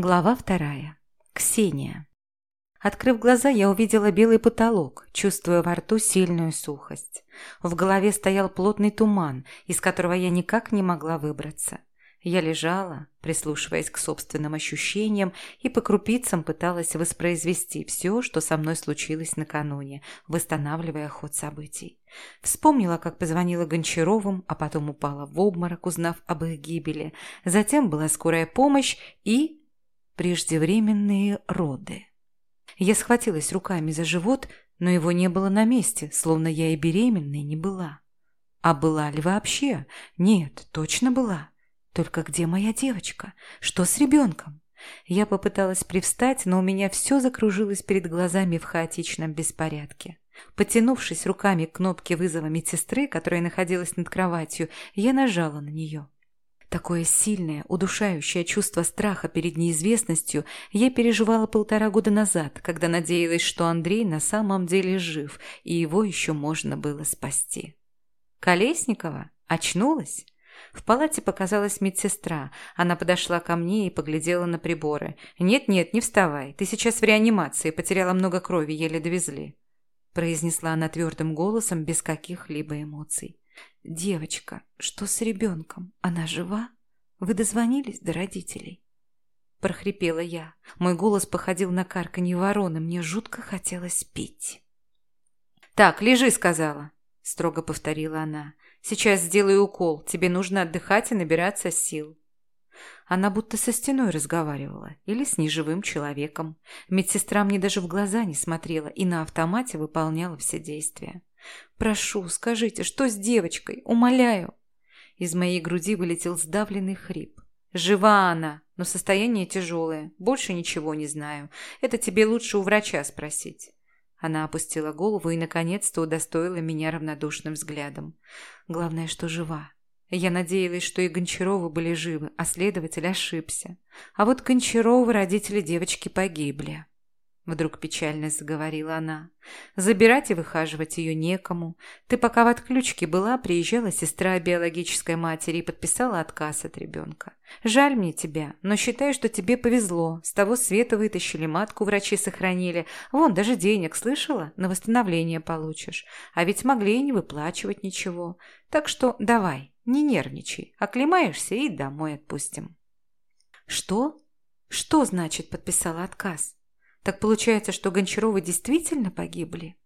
Глава вторая. Ксения. Открыв глаза, я увидела белый потолок, чувствуя во рту сильную сухость. В голове стоял плотный туман, из которого я никак не могла выбраться. Я лежала, прислушиваясь к собственным ощущениям, и по крупицам пыталась воспроизвести все, что со мной случилось накануне, восстанавливая ход событий. Вспомнила, как позвонила Гончаровым, а потом упала в обморок, узнав об их гибели. Затем была скорая помощь и преждевременные роды. Я схватилась руками за живот, но его не было на месте, словно я и беременной не была. А была ли вообще? Нет, точно была. Только где моя девочка? Что с ребенком? Я попыталась привстать, но у меня все закружилось перед глазами в хаотичном беспорядке. Потянувшись руками к кнопке вызова медсестры, которая находилась над кроватью, я нажала на нее. Такое сильное, удушающее чувство страха перед неизвестностью я переживала полтора года назад, когда надеялась, что Андрей на самом деле жив, и его еще можно было спасти. Колесникова? Очнулась? В палате показалась медсестра. Она подошла ко мне и поглядела на приборы. «Нет-нет, не вставай. Ты сейчас в реанимации. Потеряла много крови, еле довезли». Произнесла она твердым голосом, без каких-либо эмоций. «Девочка, что с ребенком? Она жива? Вы дозвонились до родителей?» Прохрипела я. Мой голос походил на карканье вороны. Мне жутко хотелось пить. «Так, лежи», — сказала. Строго повторила она. «Сейчас сделаю укол. Тебе нужно отдыхать и набираться сил». Она будто со стеной разговаривала или с неживым человеком. Медсестра мне даже в глаза не смотрела и на автомате выполняла все действия. «Прошу, скажите, что с девочкой? Умоляю!» Из моей груди вылетел сдавленный хрип. «Жива она, но состояние тяжелое. Больше ничего не знаю. Это тебе лучше у врача спросить». Она опустила голову и, наконец-то, удостоила меня равнодушным взглядом. Главное, что жива. Я надеялась, что и Гончаровы были живы, а следователь ошибся. А вот Гончаровы родители девочки погибли. Вдруг печально заговорила она. Забирать и выхаживать ее некому. Ты пока в отключке была, приезжала сестра биологической матери и подписала отказ от ребенка. Жаль мне тебя, но считаю, что тебе повезло. С того света вытащили матку, врачи сохранили. Вон, даже денег, слышала? На восстановление получишь. А ведь могли и не выплачивать ничего. Так что давай, не нервничай. Оклемаешься и домой отпустим. Что? Что значит подписала отказ? Так получается, что Гончаровы действительно погибли?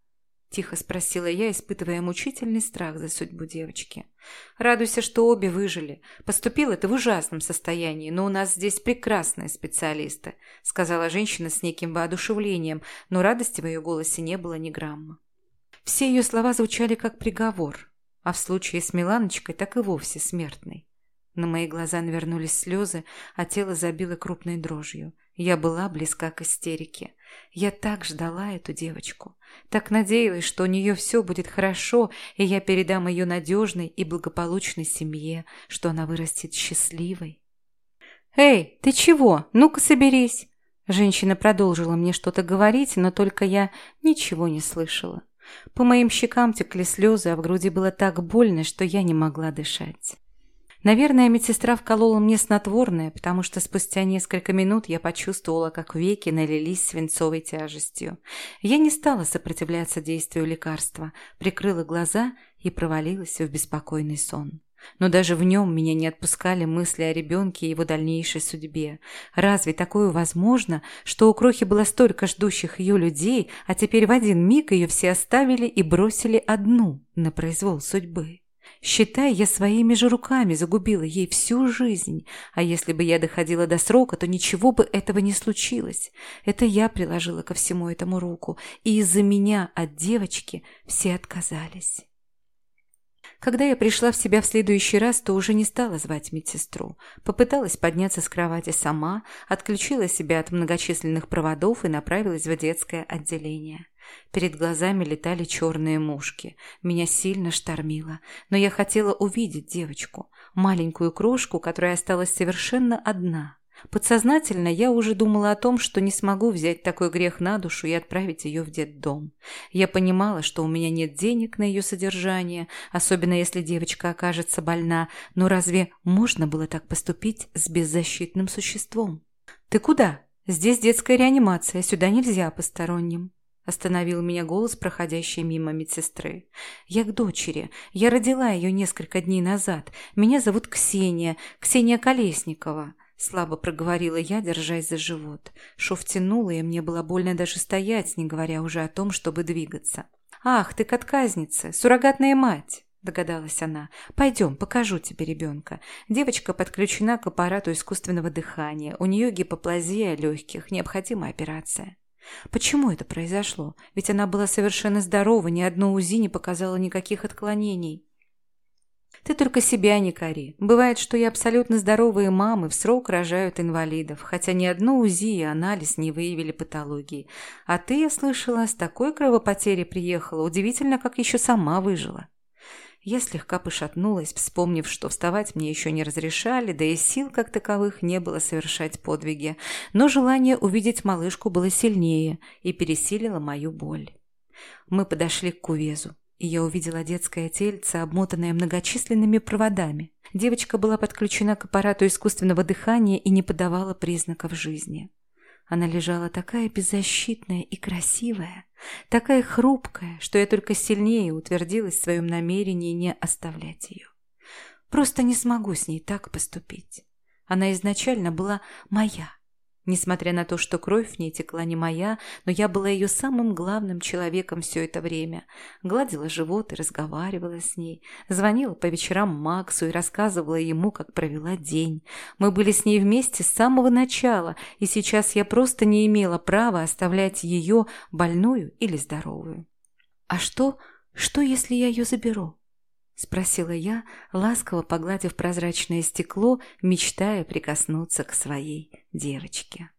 Тихо спросила я, испытывая мучительный страх за судьбу девочки. Радуйся, что обе выжили. Поступила ты в ужасном состоянии, но у нас здесь прекрасные специалисты, сказала женщина с неким воодушевлением, но радости в ее голосе не было ни грамма. Все ее слова звучали как приговор, а в случае с Миланочкой так и вовсе смертный. На мои глаза навернулись слезы, а тело забило крупной дрожью. Я была близка к истерике. Я так ждала эту девочку. Так надеялась, что у нее все будет хорошо, и я передам ее надежной и благополучной семье, что она вырастет счастливой. «Эй, ты чего? Ну-ка соберись!» Женщина продолжила мне что-то говорить, но только я ничего не слышала. По моим щекам текли слезы, а в груди было так больно, что я не могла дышать. Наверное, медсестра вколола мне снотворное, потому что спустя несколько минут я почувствовала, как веки налились свинцовой тяжестью. Я не стала сопротивляться действию лекарства, прикрыла глаза и провалилась в беспокойный сон. Но даже в нем меня не отпускали мысли о ребенке и его дальнейшей судьбе. Разве такое возможно, что у Крохи было столько ждущих ее людей, а теперь в один миг ее все оставили и бросили одну на произвол судьбы? Считай, я своими же руками загубила ей всю жизнь, а если бы я доходила до срока, то ничего бы этого не случилось. Это я приложила ко всему этому руку, и из-за меня от девочки все отказались. Когда я пришла в себя в следующий раз, то уже не стала звать медсестру. Попыталась подняться с кровати сама, отключила себя от многочисленных проводов и направилась в детское отделение. Перед глазами летали черные мушки. Меня сильно штормило, но я хотела увидеть девочку, маленькую крошку, которая осталась совершенно одна. Подсознательно я уже думала о том, что не смогу взять такой грех на душу и отправить ее в детдом. Я понимала, что у меня нет денег на ее содержание, особенно если девочка окажется больна, но разве можно было так поступить с беззащитным существом? «Ты куда? Здесь детская реанимация, сюда нельзя посторонним». Остановил меня голос, проходящий мимо медсестры. «Я к дочери. Я родила ее несколько дней назад. Меня зовут Ксения, Ксения Колесникова». Слабо проговорила я, держась за живот. Шов тянуло, и мне было больно даже стоять, не говоря уже о том, чтобы двигаться. «Ах, ты катказница, суррогатная мать!» догадалась она. «Пойдем, покажу тебе ребенка. Девочка подключена к аппарату искусственного дыхания. У нее гипоплазия легких, необходима операция». Почему это произошло? Ведь она была совершенно здорова, ни одно УЗИ не показало никаких отклонений. Ты только себя не кори. Бывает, что и абсолютно здоровые мамы в срок рожают инвалидов, хотя ни одно УЗИ и анализ не выявили патологии. А ты, я слышала, с такой кровопотерей приехала. Удивительно, как еще сама выжила. Я слегка пошатнулась, вспомнив, что вставать мне еще не разрешали, да и сил как таковых не было совершать подвиги. Но желание увидеть малышку было сильнее и пересилило мою боль. Мы подошли к кувезу, и я увидела детское тельце, обмотанное многочисленными проводами. Девочка была подключена к аппарату искусственного дыхания и не подавала признаков жизни. Она лежала такая беззащитная и красивая, такая хрупкая, что я только сильнее утвердилась в своем намерении не оставлять ее. Просто не смогу с ней так поступить. Она изначально была моя, Несмотря на то, что кровь в ней текла не моя, но я была ее самым главным человеком все это время. Гладила живот и разговаривала с ней. Звонила по вечерам Максу и рассказывала ему, как провела день. Мы были с ней вместе с самого начала, и сейчас я просто не имела права оставлять ее больную или здоровую. А что, что если я ее заберу? — спросила я, ласково погладив прозрачное стекло, мечтая прикоснуться к своей девочке.